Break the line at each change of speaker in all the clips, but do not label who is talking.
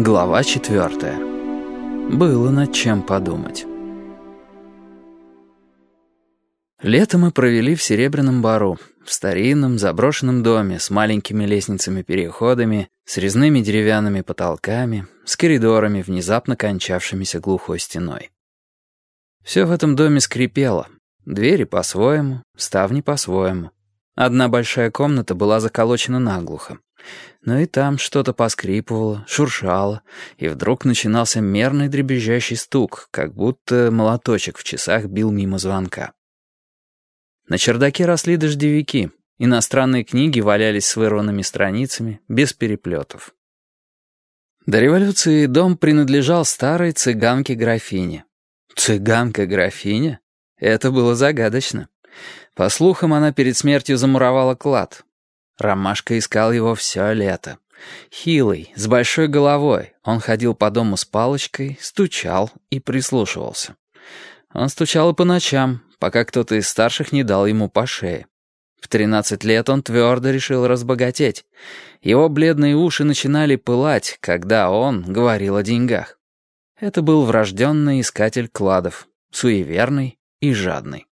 Глава четвертая. Было над чем подумать. Лето мы провели в Серебряном Бару, в старинном заброшенном доме с маленькими лестницами-переходами, с резными деревянными потолками, с коридорами, внезапно кончавшимися глухой стеной. Все в этом доме скрипело. Двери по-своему, ставни по-своему. Одна большая комната была заколочена наглухо. Но и там что-то поскрипывало, шуршало, и вдруг начинался мерный дребезжащий стук, как будто молоточек в часах бил мимо звонка. На чердаке росли дождевики, иностранные книги валялись с вырванными страницами, без переплетов. До революции дом принадлежал старой цыганке-графине. Цыганка-графиня? Это было загадочно. По слухам, она перед смертью замуровала клад, Ромашка искал его все лето. Хилый, с большой головой, он ходил по дому с палочкой, стучал и прислушивался. Он стучал и по ночам, пока кто-то из старших не дал ему по шее. В тринадцать лет он твердо решил разбогатеть. Его бледные уши начинали пылать, когда он говорил о деньгах. Это был врожденный искатель кладов, суеверный и жадный.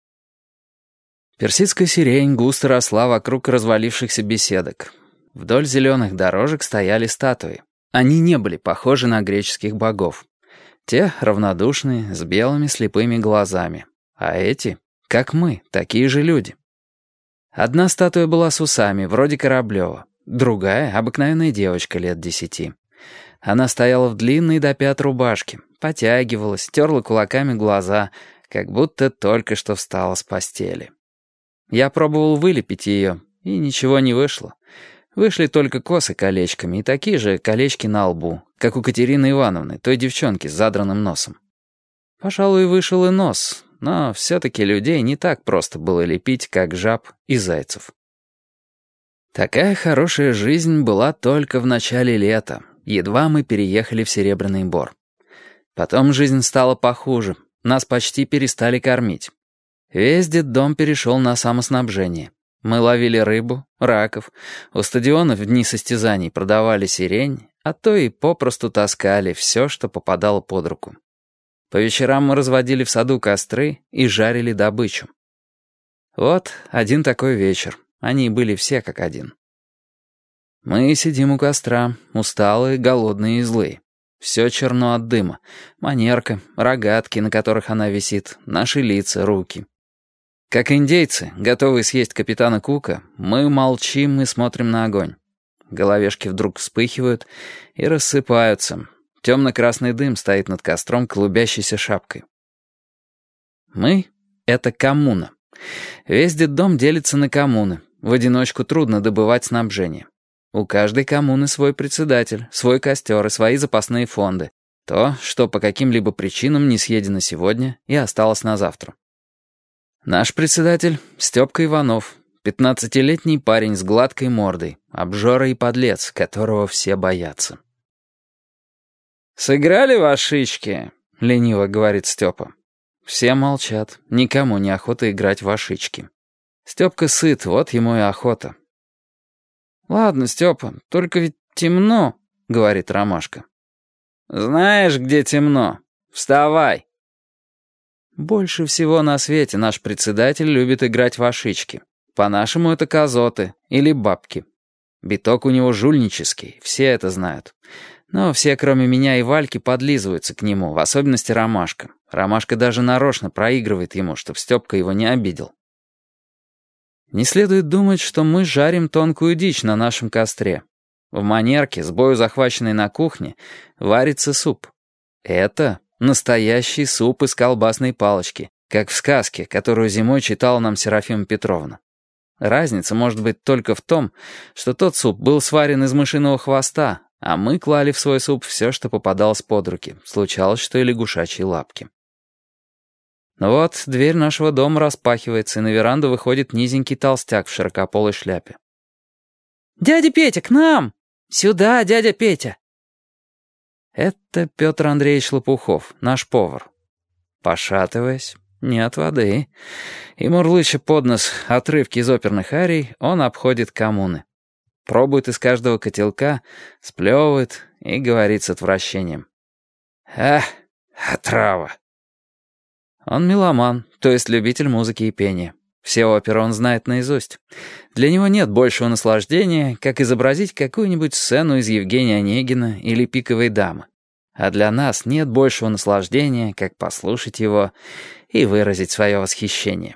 Персидская сирень густо росла вокруг развалившихся беседок. Вдоль зеленых дорожек стояли статуи. Они не были похожи на греческих богов. Те равнодушные, с белыми слепыми глазами. А эти, как мы, такие же люди. Одна статуя была с усами, вроде Кораблева. Другая — обыкновенная девочка лет десяти. Она стояла в длинной до пят рубашке, потягивалась, терла кулаками глаза, как будто только что встала с постели. Я пробовал вылепить ее, и ничего не вышло. Вышли только косы колечками и такие же колечки на лбу, как у Катерины Ивановны, той девчонки с задранным носом. Пожалуй, вышел и нос, но все-таки людей не так просто было лепить, как жаб и зайцев. Такая хорошая жизнь была только в начале лета, едва мы переехали в Серебряный Бор. Потом жизнь стала похуже, нас почти перестали кормить. Весь детдом перешел на самоснабжение. Мы ловили рыбу, раков, у стадиона в дни состязаний продавали сирень, а то и попросту таскали все, что попадало под руку. По вечерам мы разводили в саду костры и жарили добычу. Вот один такой вечер. Они были все как один. Мы сидим у костра, усталые, голодные и злые. Все черно от дыма. Манерка, рогатки, на которых она висит, наши лица, руки. Как индейцы, готовые съесть капитана Кука, мы молчим и смотрим на огонь. Головешки вдруг вспыхивают и рассыпаются. Темно-красный дым стоит над костром клубящейся шапкой. Мы — это коммуна. Весь детдом делится на коммуны. В одиночку трудно добывать снабжение. У каждой коммуны свой председатель, свой костер и свои запасные фонды. То, что по каким-либо причинам не съедено сегодня и осталось на завтра. Наш председатель — Степка Иванов, пятнадцатилетний парень с гладкой мордой, обжора и подлец, которого все боятся. «Сыграли вашички?» — лениво говорит Степа. Все молчат, никому не охота играть в ошички. Степка сыт, вот ему и охота. «Ладно, Степа, только ведь темно», — говорит Ромашка. «Знаешь, где темно? Вставай!» Больше всего на свете наш председатель любит играть в ошички. По-нашему это козоты или бабки. Биток у него жульнический, все это знают. Но все, кроме меня и Вальки, подлизываются к нему, в особенности Ромашка. Ромашка даже нарочно проигрывает ему, чтоб Степка его не обидел. Не следует думать, что мы жарим тонкую дичь на нашем костре. В манерке, с бою захваченной на кухне, варится суп. Это Настоящий суп из колбасной палочки, как в сказке, которую зимой читала нам Серафима Петровна. Разница может быть только в том, что тот суп был сварен из мышиного хвоста, а мы клали в свой суп все, что попадалось под руки. Случалось, что и лягушачьи лапки. Но вот дверь нашего дома распахивается, и на веранду выходит низенький толстяк в широкополой шляпе. «Дядя Петя, к нам! Сюда, дядя Петя!» Это Петр Андреевич Лопухов, наш повар. Пошатываясь, не от воды, и мурлыча под нос отрывки из оперных арий, он обходит коммуны. пробует из каждого котелка, сплевывает и говорит с отвращением. «Ах, отрава!» Он меломан, то есть любитель музыки и пения. Все оперы он знает наизусть. Для него нет большего наслаждения, как изобразить какую-нибудь сцену из Евгения Онегина или «Пиковой дамы». А для нас нет большего наслаждения, как послушать его и выразить свое восхищение.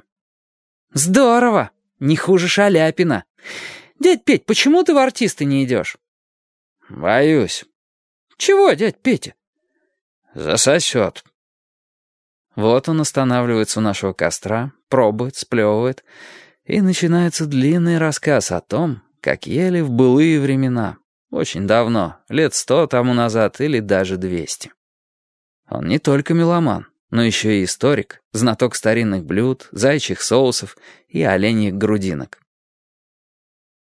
«Здорово! Не хуже Шаляпина! Дядь Петь, почему ты в артисты не идешь?»
«Боюсь».
«Чего, дядь Петя?»
«Засосет».
Вот он останавливается у нашего костра, пробует, сплевывает, и начинается длинный рассказ о том, как ели в былые времена, очень давно, лет сто тому назад или даже двести. Он не только меломан, но еще и историк, знаток старинных блюд, зайчих соусов и оленьих грудинок.